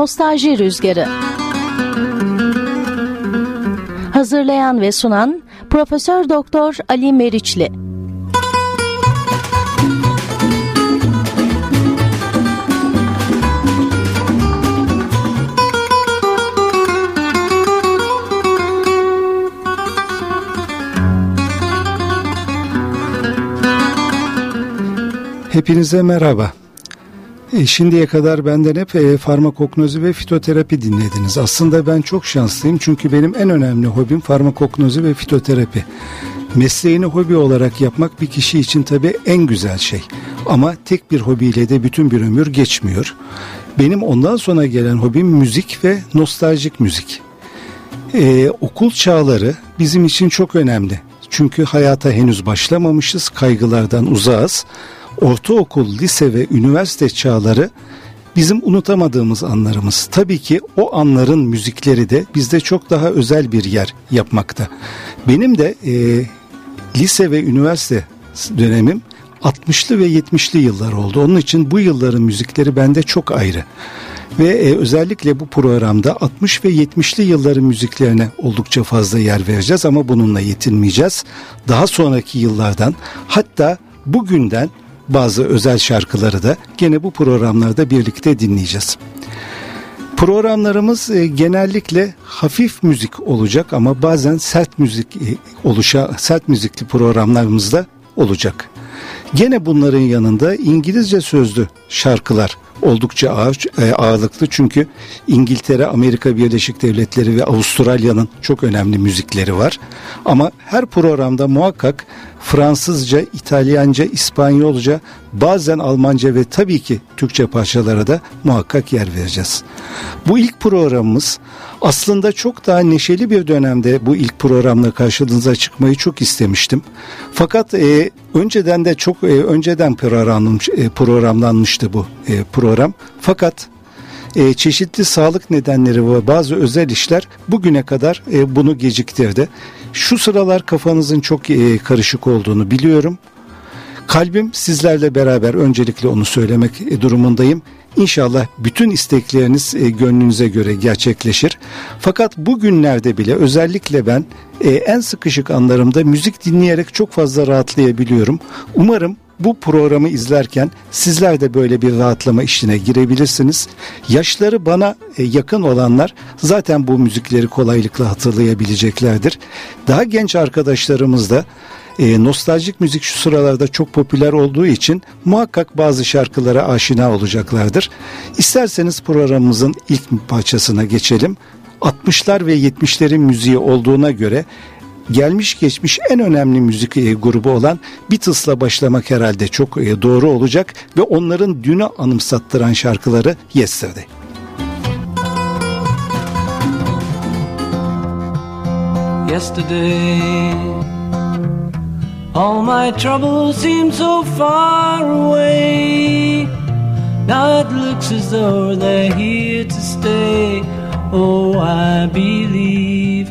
Nostalji Rüzgarı Hazırlayan ve sunan Profesör Doktor Ali Meriçli Hepinize merhaba. E, şimdiye kadar benden hep e, farmakognozi ve fitoterapi dinlediniz. Aslında ben çok şanslıyım çünkü benim en önemli hobim farmakognozi ve fitoterapi. Mesleğini hobi olarak yapmak bir kişi için tabii en güzel şey. Ama tek bir hobiyle de bütün bir ömür geçmiyor. Benim ondan sonra gelen hobim müzik ve nostaljik müzik. Ee, okul çağları bizim için çok önemli. Çünkü hayata henüz başlamamışız, kaygılardan uzağız ortaokul, lise ve üniversite çağları bizim unutamadığımız anlarımız. Tabii ki o anların müzikleri de bizde çok daha özel bir yer yapmakta. Benim de e, lise ve üniversite dönemim 60'lı ve 70'li yıllar oldu. Onun için bu yılların müzikleri bende çok ayrı. Ve e, özellikle bu programda 60 ve 70'li yılların müziklerine oldukça fazla yer vereceğiz ama bununla yetinmeyeceğiz. Daha sonraki yıllardan hatta bugünden bazı özel şarkıları da gene bu programlarda birlikte dinleyeceğiz. Programlarımız e, genellikle hafif müzik olacak ama bazen sert müzik e, oluşa sert müzikli programlarımız da olacak. Gene bunların yanında İngilizce sözlü şarkılar oldukça ağır, e, ağırlıklı çünkü İngiltere, Amerika Birleşik Devletleri ve Avustralya'nın çok önemli müzikleri var. Ama her programda muhakkak Fransızca, İtalyanca, İspanyolca, bazen Almanca ve tabii ki Türkçe parçalara da muhakkak yer vereceğiz. Bu ilk programımız aslında çok daha neşeli bir dönemde bu ilk programla karşınıza çıkmayı çok istemiştim. Fakat e, önceden de çok e, önceden programlanmış, e, programlanmıştı bu e, program. Fakat e, çeşitli sağlık nedenleri ve bazı özel işler bugüne kadar e, bunu geciktirdi. Şu sıralar kafanızın çok e, karışık olduğunu biliyorum. Kalbim sizlerle beraber öncelikle onu söylemek e, durumundayım. İnşallah bütün istekleriniz e, gönlünüze göre gerçekleşir. Fakat bugünlerde bile özellikle ben e, en sıkışık anlarımda müzik dinleyerek çok fazla rahatlayabiliyorum. Umarım bu programı izlerken sizler de böyle bir rahatlama işine girebilirsiniz. Yaşları bana e, yakın olanlar zaten bu müzikleri kolaylıkla hatırlayabileceklerdir. Daha genç arkadaşlarımız da e, nostaljik müzik şu sıralarda çok popüler olduğu için muhakkak bazı şarkılara aşina olacaklardır. İsterseniz programımızın ilk parçasına geçelim. 60'lar ve 70'lerin müziği olduğuna göre gelmiş geçmiş en önemli müzik e, grubu olan Beatles'la başlamak herhalde çok e, doğru olacak ve onların dünü anımsattıran şarkıları Yesterday. Yesterday All my troubles seem so far away Now it looks as though they're here to stay Oh, I believe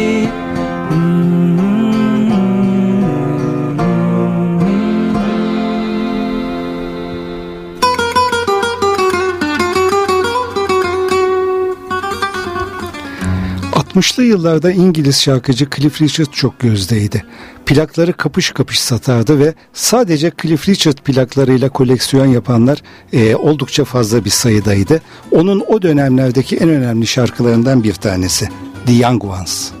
60'lı yıllarda İngiliz şarkıcı Cliff Richard çok gözdeydi. Plakları kapış kapış satardı ve sadece Cliff Richard plaklarıyla koleksiyon yapanlar e, oldukça fazla bir sayıdaydı. Onun o dönemlerdeki en önemli şarkılarından bir tanesi The Young Ones.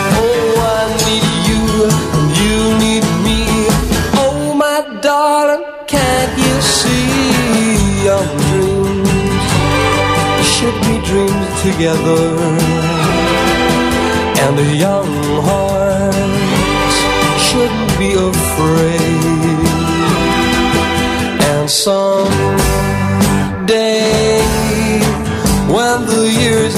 Young dreams? should be dreamed together And the young hearts shouldn't be afraid And someday when the years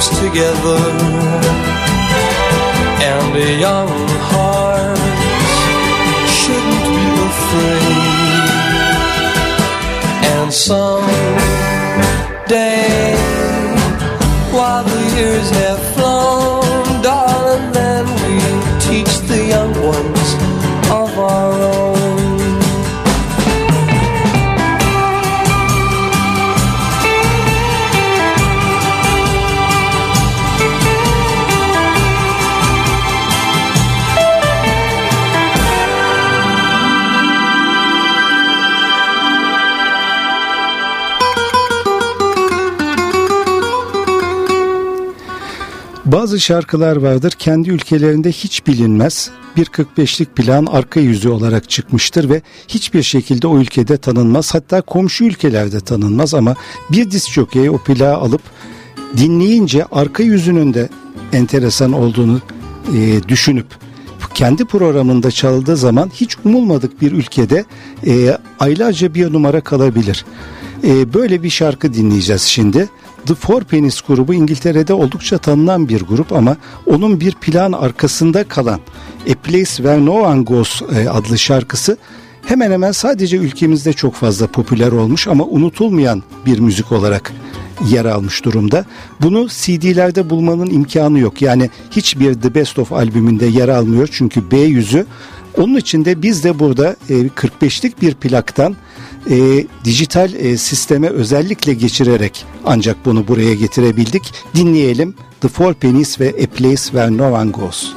dreams together? And the young hearts shouldn't be afraid. And some Bazı şarkılar vardır kendi ülkelerinde hiç bilinmez. Bir 45'lik plan arka yüzü olarak çıkmıştır ve hiçbir şekilde o ülkede tanınmaz. Hatta komşu ülkelerde tanınmaz ama bir disk jockey o plağı alıp dinleyince arka yüzünün de enteresan olduğunu e, düşünüp kendi programında çaldığı zaman hiç umulmadık bir ülkede e, aylarca bir numara kalabilir. E, böyle bir şarkı dinleyeceğiz şimdi. The Four Pennies grubu İngiltere'de oldukça tanınan bir grup ama onun bir plan arkasında kalan A Place Where No One Goes e, adlı şarkısı hemen hemen sadece ülkemizde çok fazla popüler olmuş ama unutulmayan bir müzik olarak yer almış durumda. Bunu CD'lerde bulmanın imkanı yok. Yani hiçbir The Best of albümünde yer almıyor çünkü B yüzü. Onun için de biz de burada 45'lik e, bir plaktan e, dijital e, sisteme özellikle geçirerek ancak bunu buraya getirebildik. Dinleyelim The Four Pennies ve A Place Where No One Goes.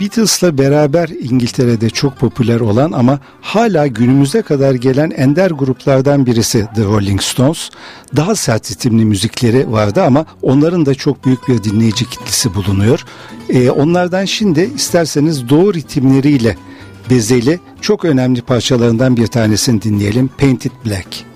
Beatles'la beraber İngiltere'de çok popüler olan ama hala günümüze kadar gelen ender gruplardan birisi The Rolling Stones. Daha sert ritimli müzikleri vardı ama onların da çok büyük bir dinleyici kitlesi bulunuyor. Ee, onlardan şimdi isterseniz doğu ritimleriyle bezeli çok önemli parçalarından bir tanesini dinleyelim. Painted Black.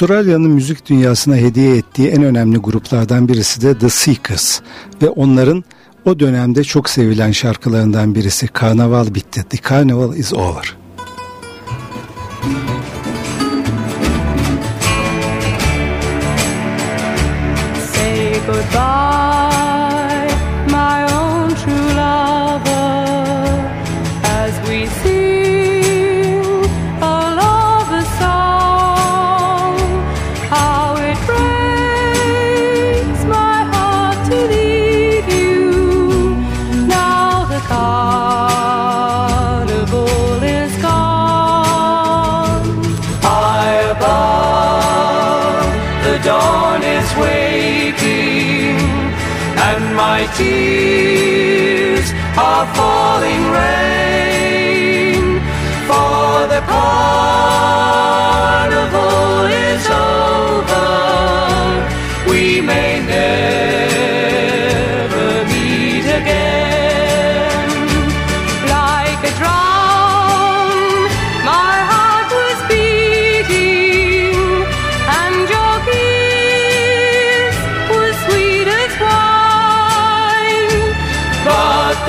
Avustralya'nın müzik dünyasına hediye ettiği en önemli gruplardan birisi de The Seekers ve onların o dönemde çok sevilen şarkılarından birisi Karnaval bitti. The Carnival is over. Say goodbye far, far.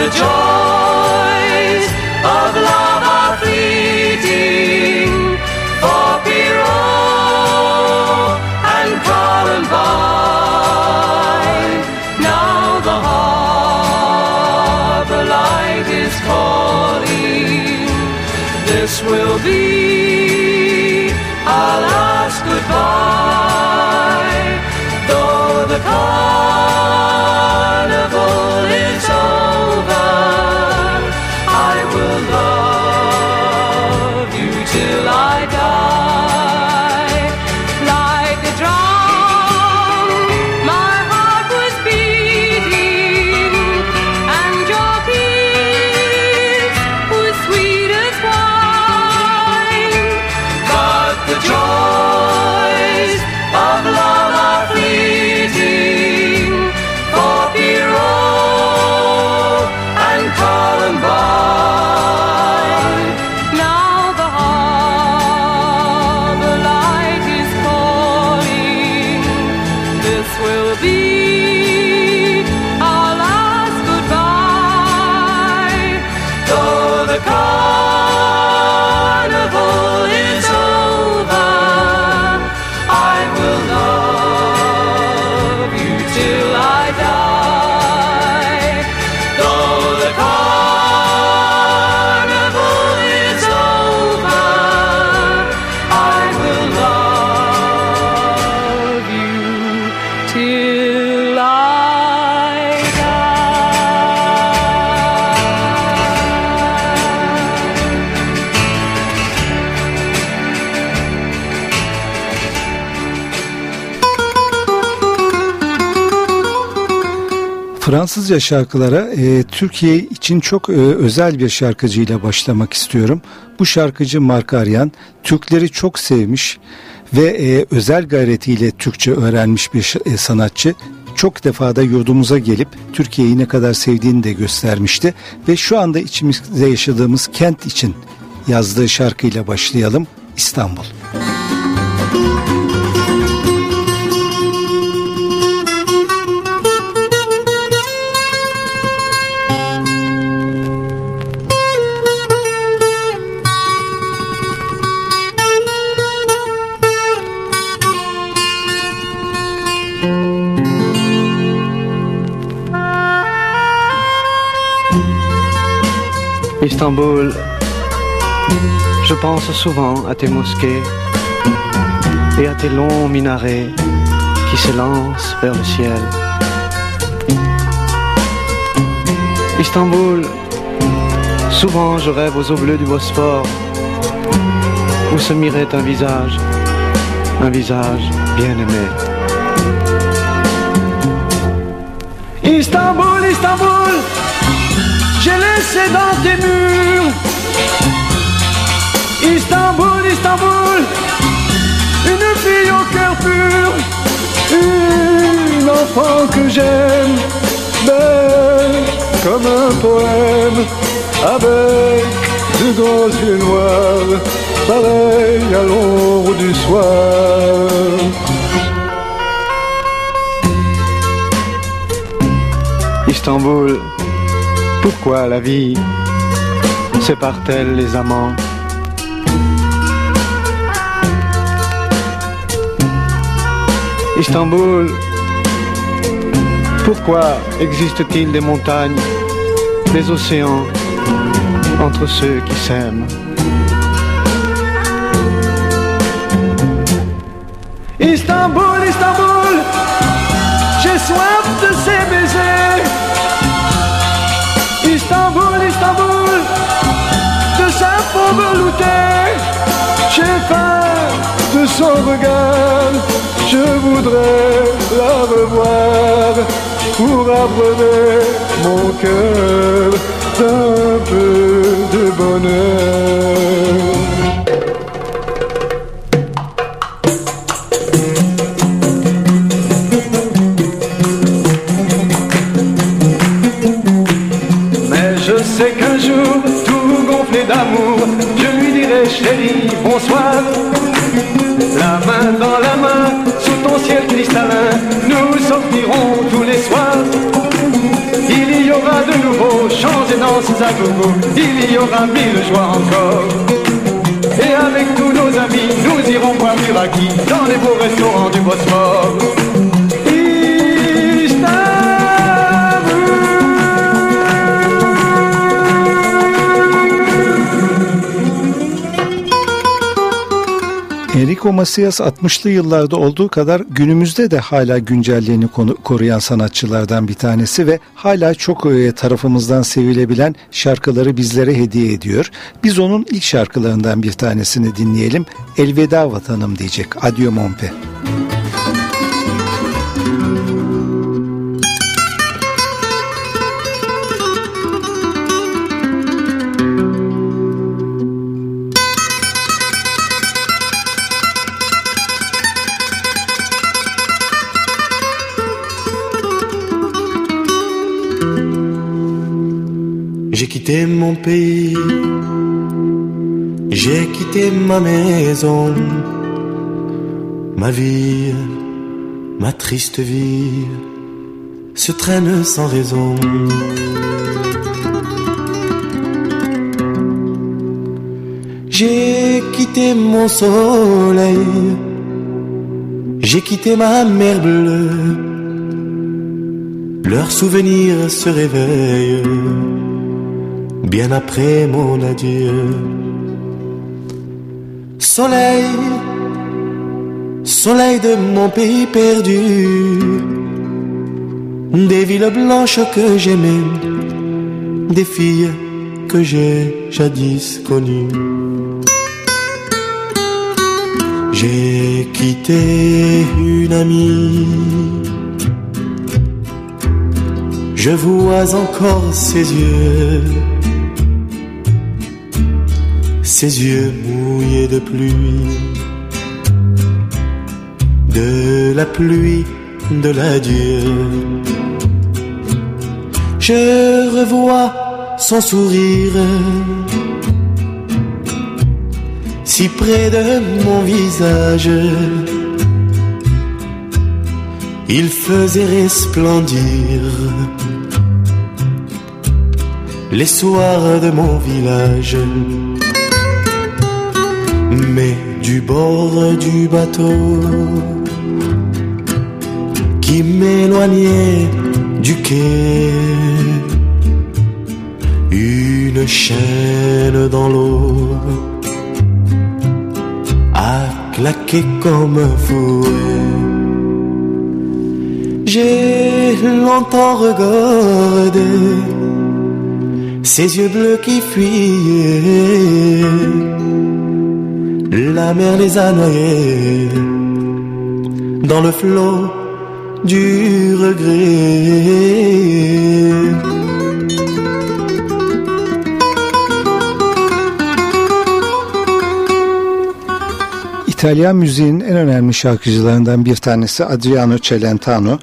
the joy. Fransızca şarkılara e, Türkiye için çok e, özel bir şarkıcıyla başlamak istiyorum. Bu şarkıcı Mark Aryan Türkleri çok sevmiş ve e, özel gayretiyle Türkçe öğrenmiş bir e, sanatçı. Çok defa da yurdumuza gelip Türkiye'yi ne kadar sevdiğini de göstermişti ve şu anda içimizde yaşadığımız kent için yazdığı şarkıyla başlayalım İstanbul. Istanbul, je pense souvent à tes mosquées et à tes longs minarets qui s'élancent vers le ciel. Istanbul, souvent je rêve aux eaux bleues du Bosphore où se mirait un visage, un visage bien aimé. Istanbul, Istanbul, j'ai laissé dans tes murs. Istanbul, Istanbul, une fille au cœur pur, une enfant que j'aime, belle comme un poème, avec de grands yeux noirs, pareil à l'ombre du soir. Istanbul, pourquoi la vie sépare-t-elle les amants Istanbul, pourquoi existe-t-il des montagnes, des océans entre ceux qui s'aiment Istanbul, Istanbul, je voudrais la revoir pour abreuver mon cœur d'un peu de bonheur. Mais je sais qu'un jour, tout gonflé d'amour, je lui dirai chérie, bonsoir. Gogo, il y aura mille joies encore. Et avec tous nos amis, nous irons boire du raki dans les beaux restaurants du Bosphore. Enrico Macias 60'lı yıllarda olduğu kadar günümüzde de hala güncelliğini koruyan sanatçılardan bir tanesi ve hala çok e, tarafımızdan sevilebilen şarkıları bizlere hediye ediyor. Biz onun ilk şarkılarından bir tanesini dinleyelim. Elveda vatanım diyecek. Adio Mompe. J'ai quitté mon pays, j'ai quitté ma maison, ma vie, ma triste vie. Se traîne sans raison. J'ai quitté mon soleil, j'ai quitté ma mer bleue, leurs souvenirs se réveillent bien après mon adieu. Soleil, soleil de mon pays perdu, des villes blanches que j'aimais, des filles que j'ai jadis connues. J'ai quitté une amie je vois encore ses yeux, ses yeux mouillés de pluie, de la pluie de l'adieu. Je revois son sourire si près de mon visage. Il faisait resplendir les soirs de mon village. Mais du bord du bateau qui m'éloignait du quai, une chaîne dans l'eau a claqué comme un fouet. J'ai longtemps regardé ses yeux bleus qui fuyaient. La mer les a noyés dans le flot du regret. İtalyan müziğin en önemli şarkıcılarından bir tanesi Adriano Celentano.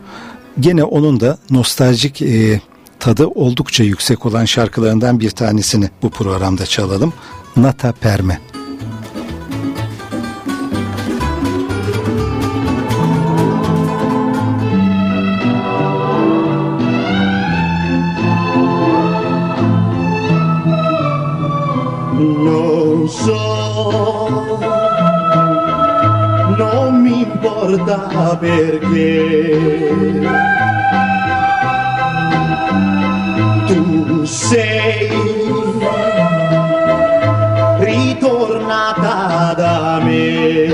Gene onun da nostaljik e, tadı oldukça yüksek olan şarkılarından bir tanesini bu programda çalalım. Nata Perme. Perché. Tu sei ritornata da me.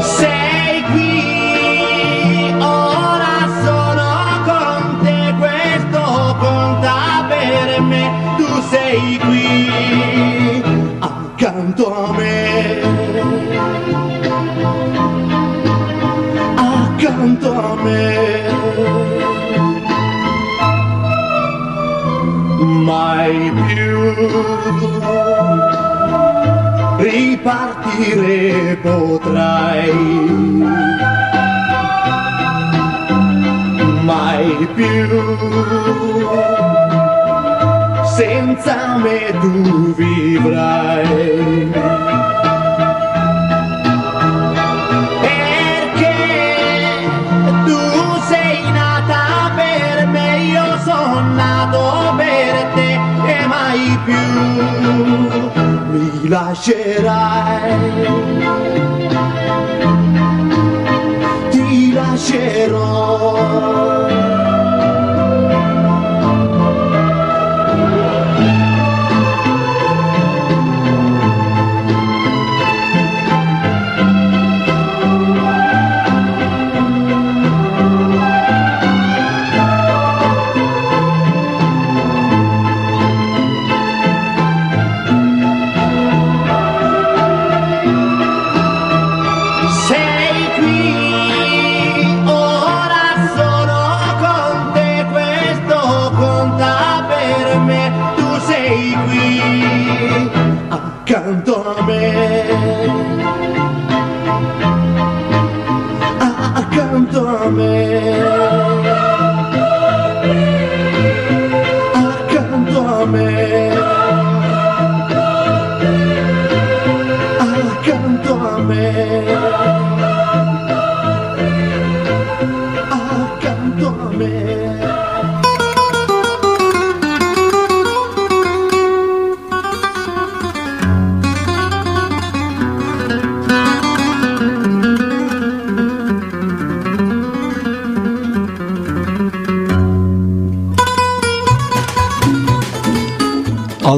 Sei qui, ora sono con te, questo conta per me, tu sei qui, accanto a ripartire potrai. Mai più senza me tu vivrai. Lascerai. Ti lascerò.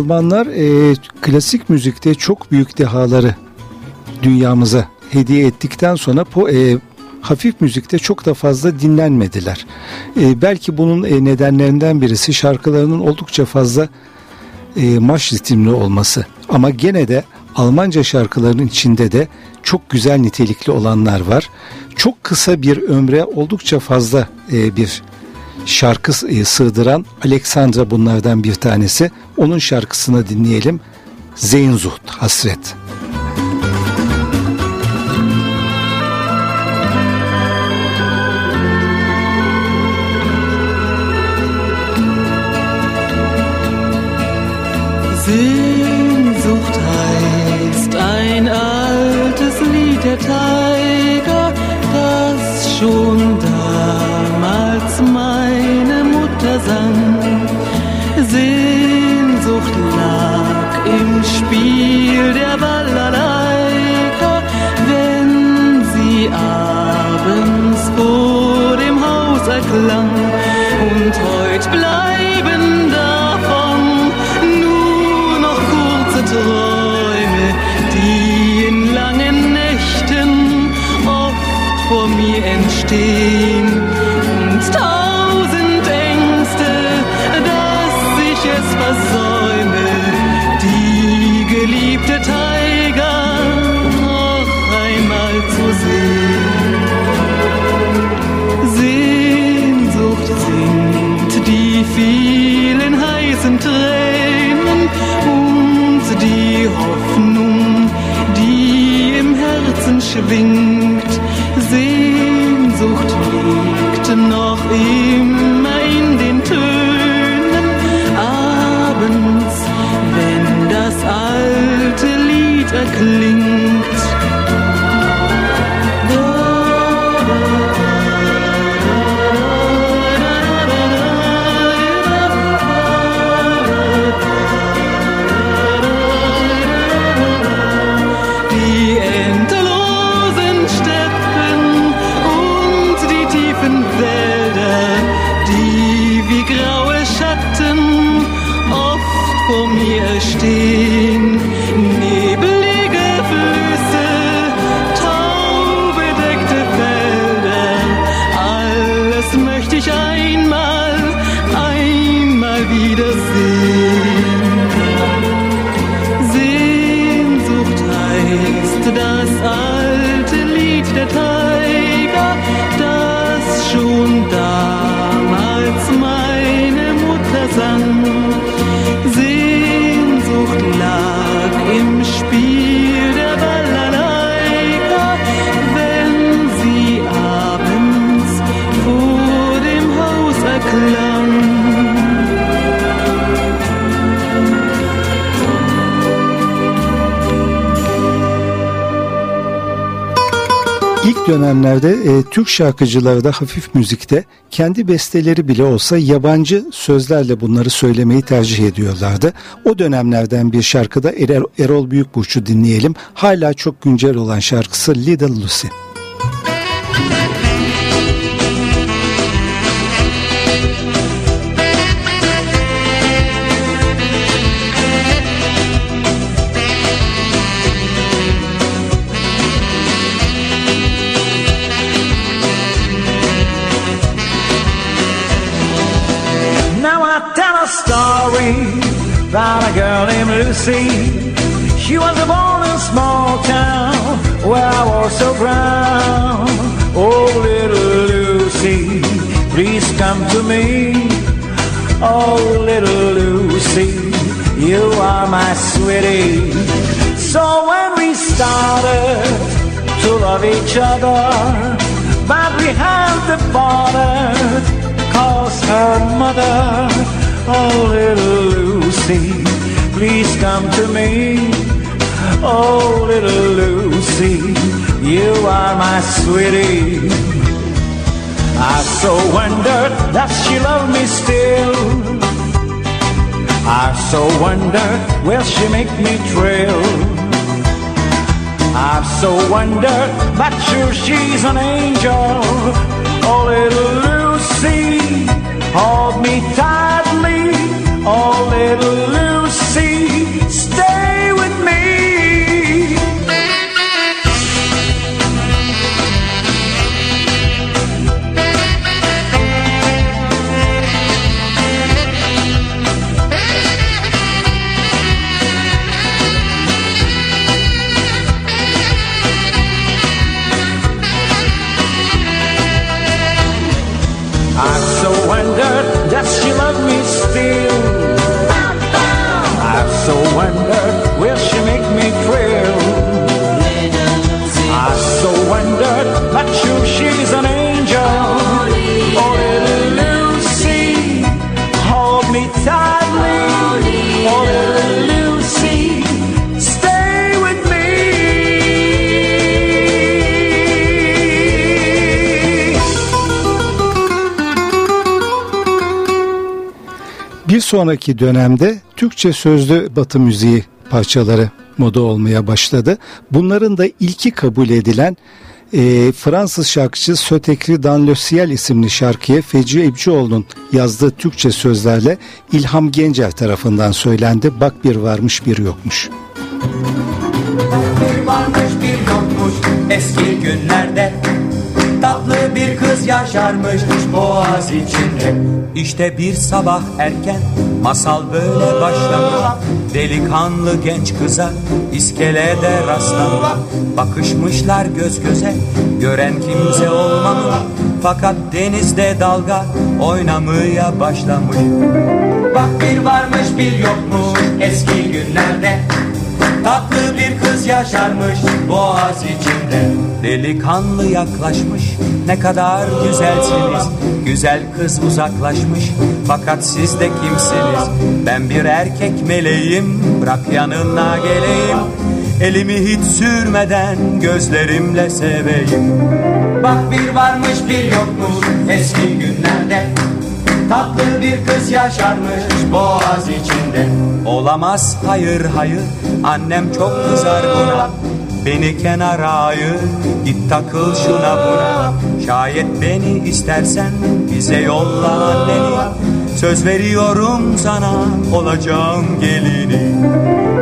Almanlar e, klasik müzikte çok büyük dehaları dünyamıza hediye ettikten sonra po, e, hafif müzikte çok da fazla dinlenmediler. E, belki bunun e, nedenlerinden birisi şarkılarının oldukça fazla e, marş ritimli olması. Ama gene de Almanca şarkıların içinde de çok güzel nitelikli olanlar var. Çok kısa bir ömre oldukça fazla e, bir şarkı e, sığdıran Alexandra bunlardan bir tanesi. Onun şarkısını dinleyelim. Sehnsucht, Hasret. Sehnsucht heißt ein altes Lied der Tiger, das schon dönemlerde e, Türk şarkıcıları da hafif müzikte kendi besteleri bile olsa yabancı sözlerle bunları söylemeyi tercih ediyorlardı. O dönemlerden bir şarkıda Erol, Erol Büyükburç'u dinleyelim. Hala çok güncel olan şarkısı Little Lucy. Now Lucy. She was born in a small town where I was so proud. Oh, little Lucy, please come to me. Oh, little Lucy, you are my sweetie. So when we started to love each other, but we had to parted cause her mother, oh little Lucy, please come to me. Oh little Lucy, you are my sweetie. I so wondered that she loved me still. I so wondered will she make me thrill. I've so wonder, but sure she's an angel. Oh, little Lucy, hold me tightly. Oh, little Lucy, sonraki dönemde Türkçe sözlü batı müziği parçaları moda olmaya başladı. Bunların da ilki kabul edilen e, Fransız şarkıcı Sötekri Dan Le isimli şarkıya Feci Ebcioğlu'nun yazdığı Türkçe sözlerle İlham Gencer tarafından söylendi. Bak bir varmış bir yokmuş. Bir varmış bir yokmuş eski günlerde Tatlı bir kız yaşarmış boğaz içinde. İşte bir sabah erken masal böyle başlamış. Delikanlı genç kıza iskelede rastlamış. Bakışmışlar göz göze gören kimse olmamış. Fakat denizde dalga oynamaya başlamış. Bak bir varmış bir yokmuş eski günlerde Tatlı bir kız yaşarmış boğaz içinde. Delikanlı yaklaşmış ne kadar güzelsiniz. Güzel kız uzaklaşmış fakat siz de kimsiniz? Ben bir erkek meleğim bırak yanına geleyim. Elimi hiç sürmeden gözlerimle seveyim. Bak bir varmış bir yokmuş eski günlerde Tatlı bir kız yaşarmış boğaz içinde. Olamaz hayır hayır. Annem çok kızar buna. Beni kenara ayır git takıl şuna buna. Şayet beni istersen bize yolla anneni. Söz veriyorum sana olacağım gelini.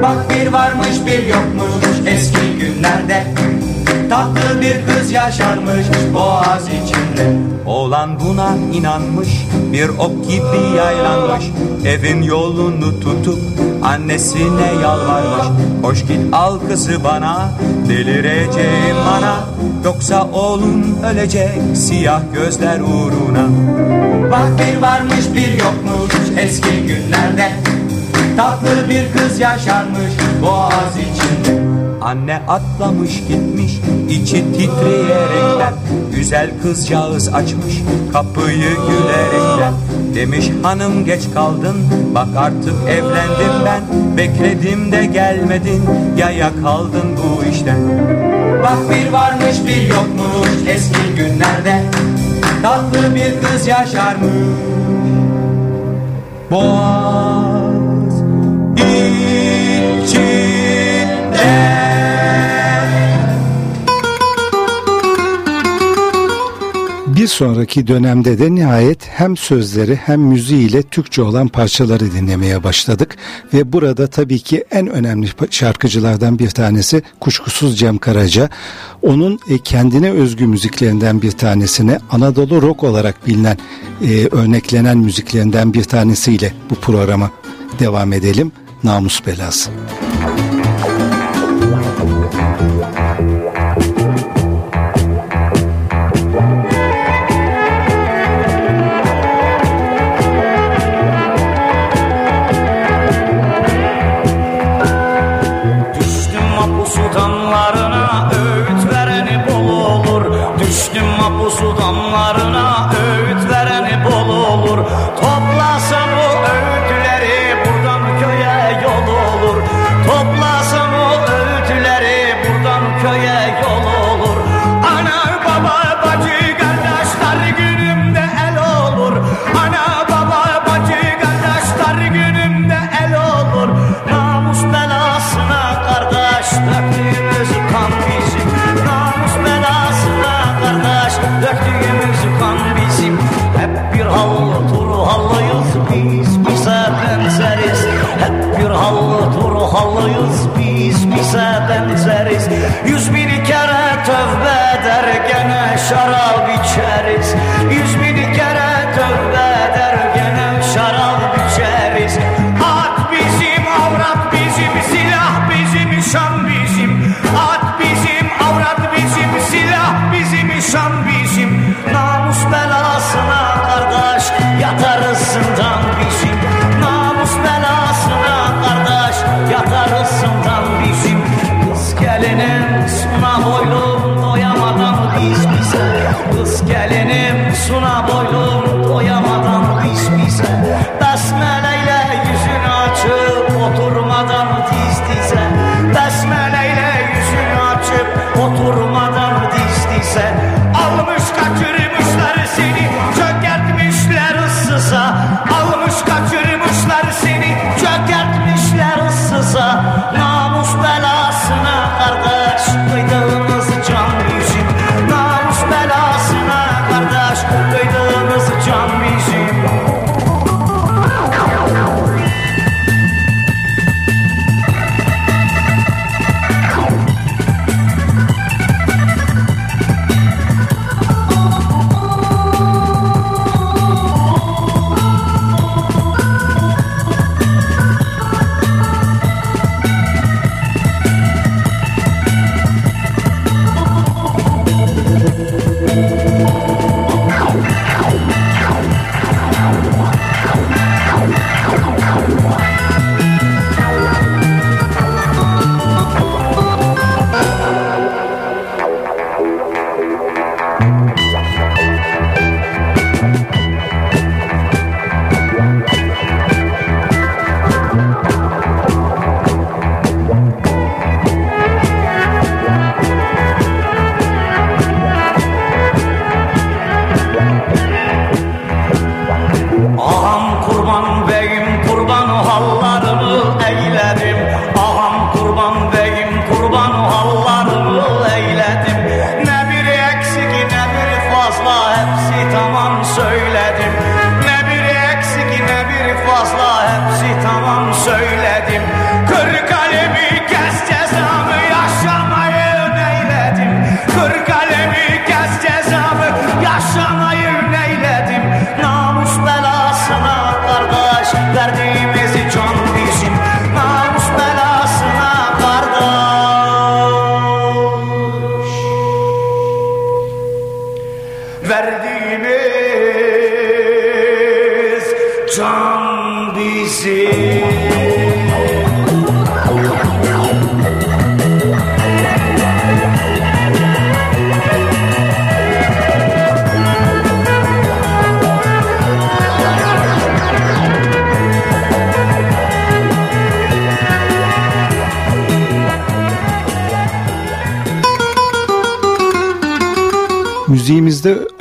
Bak bir varmış bir yokmuş eski günlerde Tatlı bir kız yaşarmış boğaz içinde. Oğlan buna inanmış bir ok gibi yaylanmış. Evin yolunu tutup annesine yalvarmış. Hoş git al kızı bana delireceğim bana Yoksa oğlum ölecek siyah gözler uğruna. Bak bir varmış bir yokmuş eski günlerde. Tatlı bir kız yaşarmış boğaz içinde Anne atlamış gitmiş içi titreyerekten. Güzel kızcağız açmış kapıyı gülerekten. Demiş hanım geç kaldın bak artık evlendim ben. Bekledim de gelmedin yaya kaldın bu işten. Bak bir varmış bir yokmuş eski günlerde. Tatlı bir kız yaşarmış. Boğaz içinde Bir sonraki dönemde de nihayet hem sözleri hem müziğiyle Türkçe olan parçaları dinlemeye başladık. Ve burada tabii ki en önemli şarkıcılardan bir tanesi kuşkusuz Cem Karaca. Onun e, kendine özgü müziklerinden bir tanesine Anadolu Rock olarak bilinen e, örneklenen müziklerinden bir tanesiyle bu programa devam edelim. Namus Belası.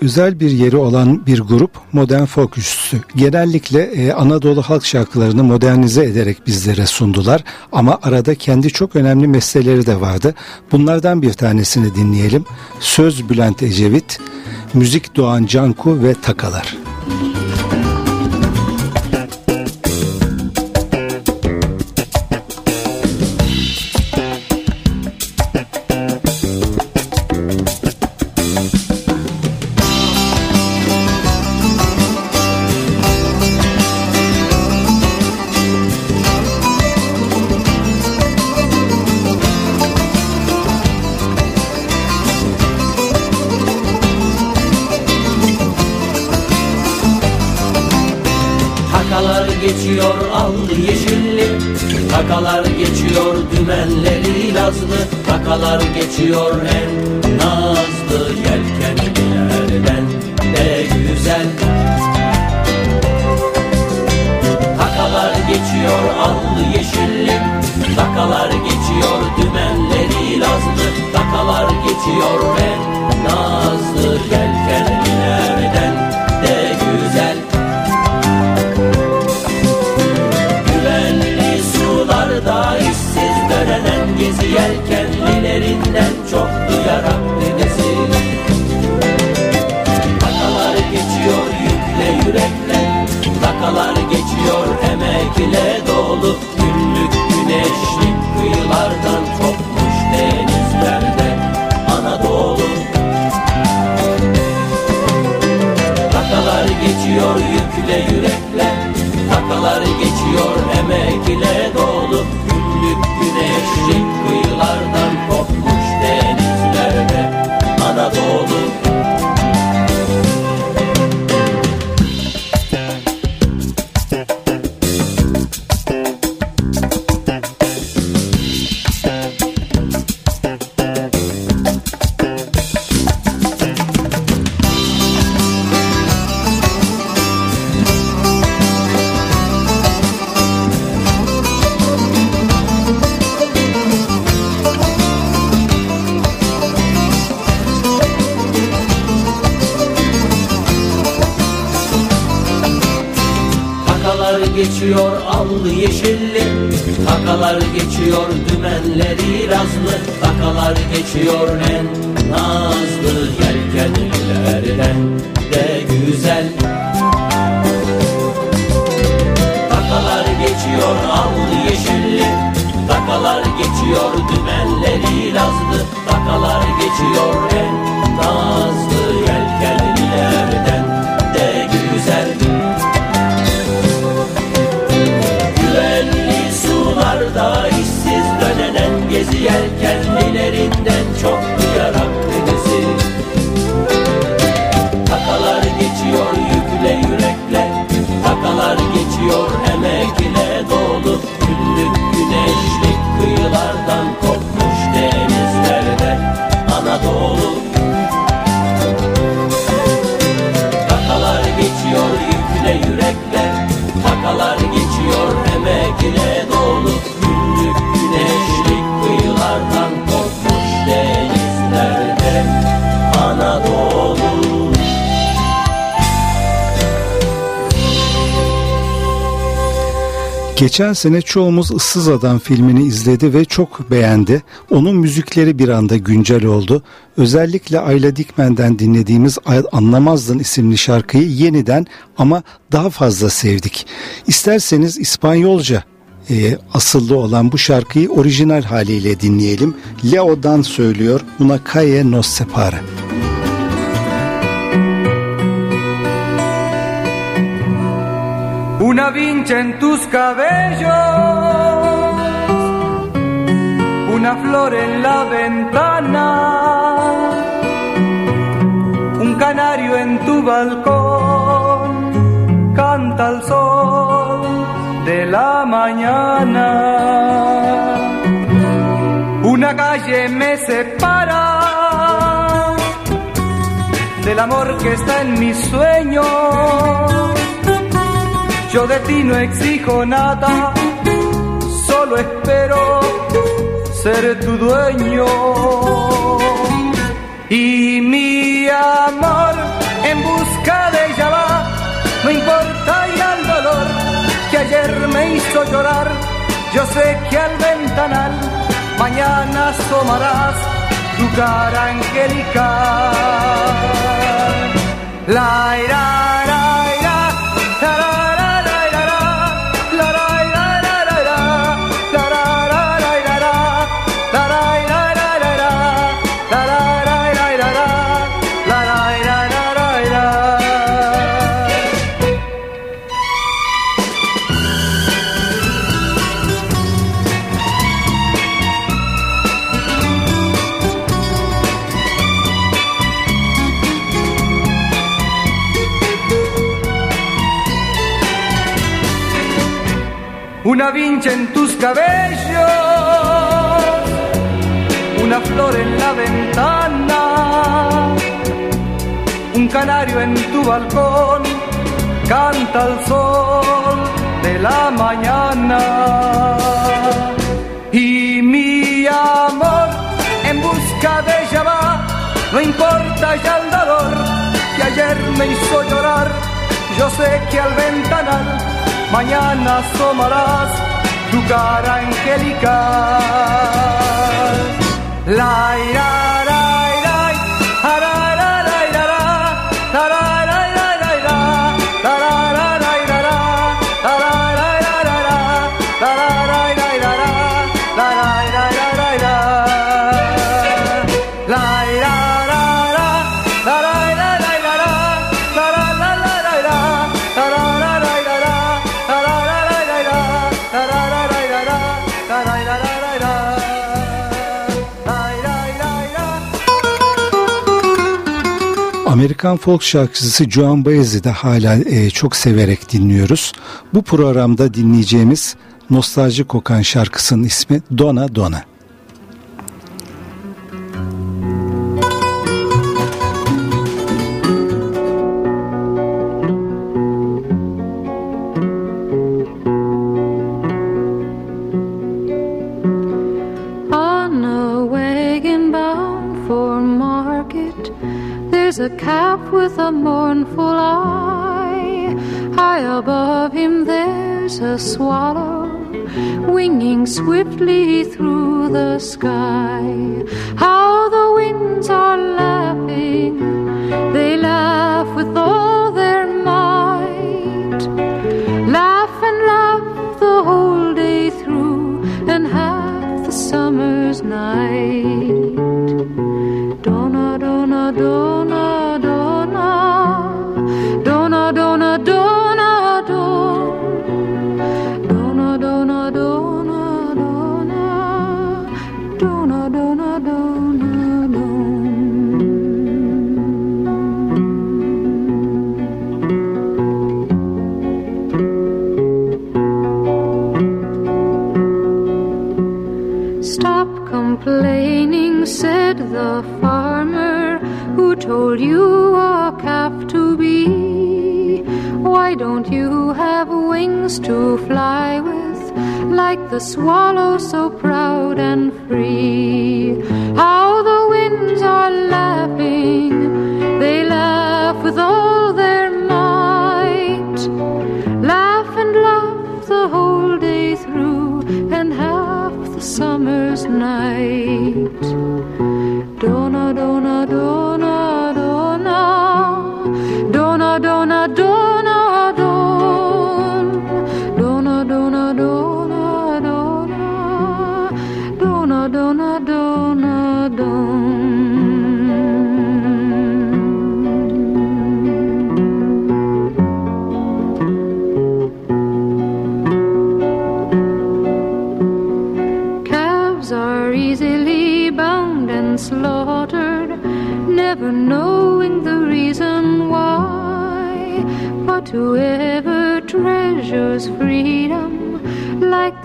Özel bir yeri olan bir grup modern folk üçlüsü. Genellikle e, Anadolu halk şarkılarını modernize ederek bizlere sundular ama arada kendi çok önemli meseleleri de vardı. Bunlardan bir tanesini dinleyelim. Söz Bülent Ecevit, müzik Doğan Canku ve. Takalar Takalar geçiyor en nazlı Yelkenlilerden de güzel. Takalar geçiyor allı yeşilli Takalar geçiyor dümenleri lazlı. Takalar geçiyor en nazlı ile dolu Günlük güneşlik kıyılardan kopmuş denizlerde Anadolu. Takalar geçiyor yükle yürekle Takalar geçiyor emek ile dolu Günlük güneşlik kıyılardan kopmuş denizlerde Anadolu Geçen sene çoğumuz Issız Adam filmini izledi ve çok beğendi. Onun müzikleri bir anda güncel oldu. Özellikle Ayla Dikmen'den dinlediğimiz Anlamazdın isimli şarkıyı yeniden ama daha fazla sevdik. İsterseniz İspanyolca e, asıllı olan bu şarkıyı orijinal haliyle dinleyelim. Leo'dan söylüyor Una calle nos separa. Una vincha en tus cabellos, una flor en la ventana, un canario en tu balcón, canta el sol de la mañana. Una calle me separa del amor que está en mis sueños yo de ti no exijo nada, solo espero ser tu dueño. Y mi amor en busca de ella va, no importa ya el dolor que ayer me hizo llorar. Yo sé que al ventanal mañana asomarás tu cara angelical. La ira, cabellos, una flor en la ventana, un canario en tu balcón, canta el sol de la mañana. Y mi amor en busca de ella va, no importa ya el dolor que ayer me hizo llorar, yo sé que al ventanal mañana asomarás tu cara angelical. La ira, Amerikan folk şarkıcısı Joan Baez'i de hala e, çok severek dinliyoruz. Bu programda dinleyeceğimiz nostalji kokan şarkısının ismi Dona Dona.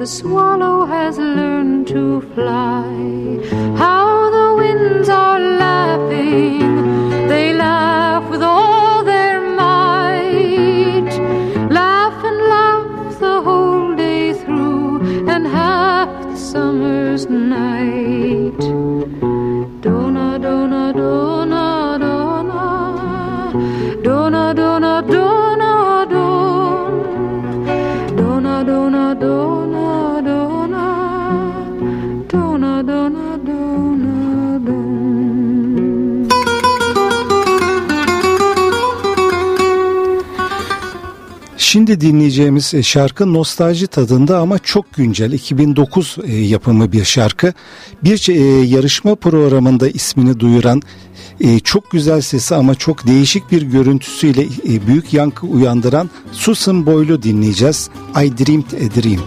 The swallow has learned to fly. Şimdi dinleyeceğimiz e, şarkı nostalji tadında ama çok güncel 2009 e, yapımı bir şarkı. Bir e, yarışma programında ismini duyuran çok güzel sesi ama çok değişik bir görüntüsüyle büyük yankı uyandıran Susan Boyle'u dinleyeceğiz. I Dreamed a Dream.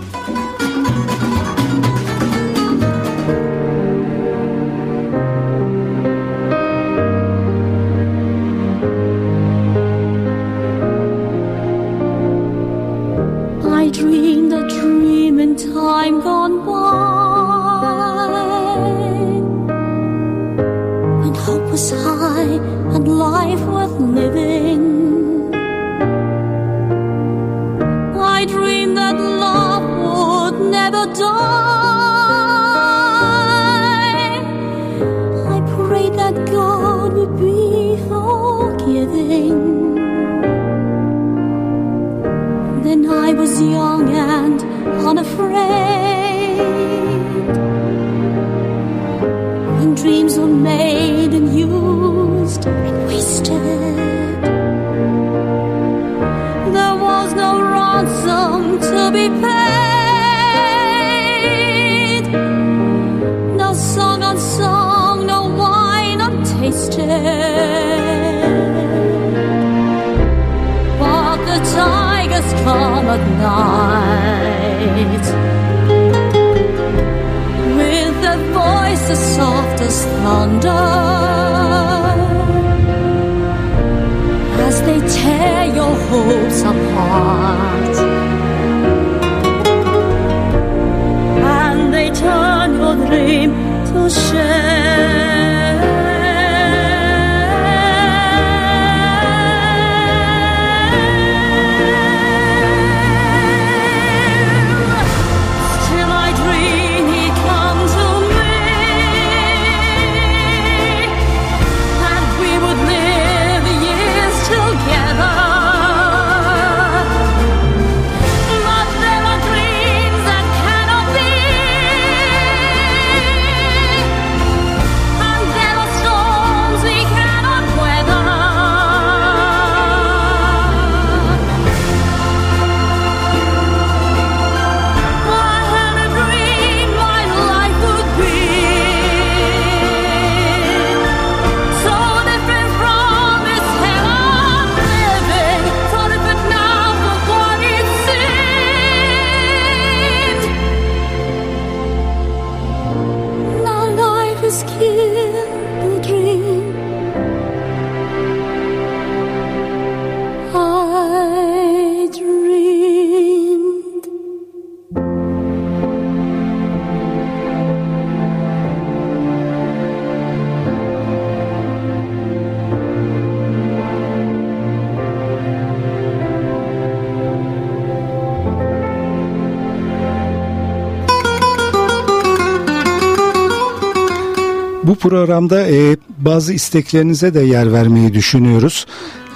Programda e, bazı isteklerinize de yer vermeyi düşünüyoruz.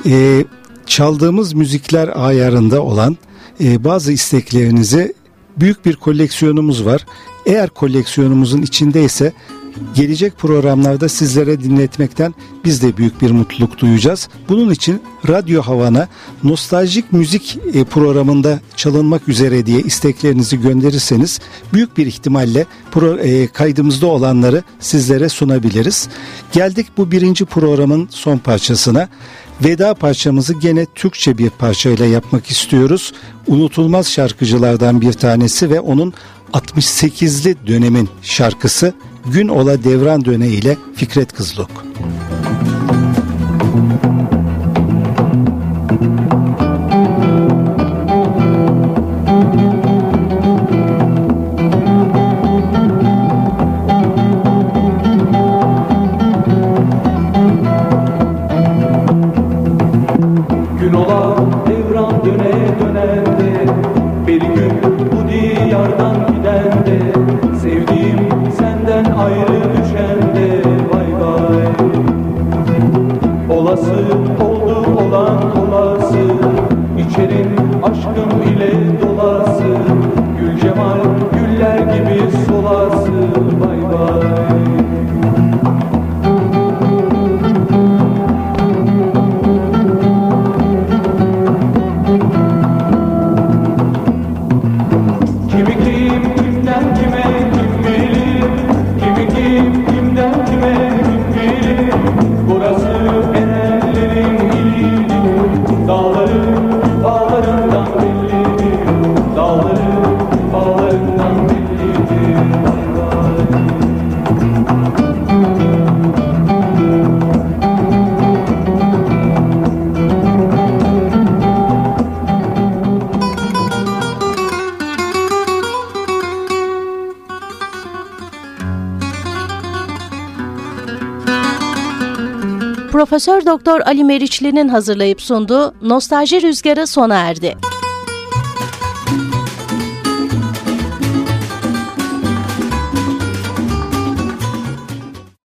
E, çaldığımız müzikler ayarında olan e, bazı isteklerinizi büyük bir koleksiyonumuz var. Eğer koleksiyonumuzun içindeyse gelecek programlarda sizlere dinletmekten biz de büyük bir mutluluk duyacağız. Bunun için Radyo Havana nostaljik müzik e, programında çalınmak üzere diye isteklerinizi gönderirseniz büyük bir ihtimalle e, kaydımızda olanları sizlere sunabiliriz. Geldik bu birinci programın son parçasına. Veda parçamızı gene Türkçe bir parçayla yapmak istiyoruz. Unutulmaz şarkıcılardan bir tanesi ve onun 68'li dönemin şarkısı Gün Ola Devran Döne ile Fikret Kızılok. Doktor Ali Meriçli'nin hazırlayıp sunduğu Nostalji Rüzgarı sona erdi.